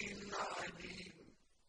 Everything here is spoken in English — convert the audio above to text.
إِنَّ عَجِيبًا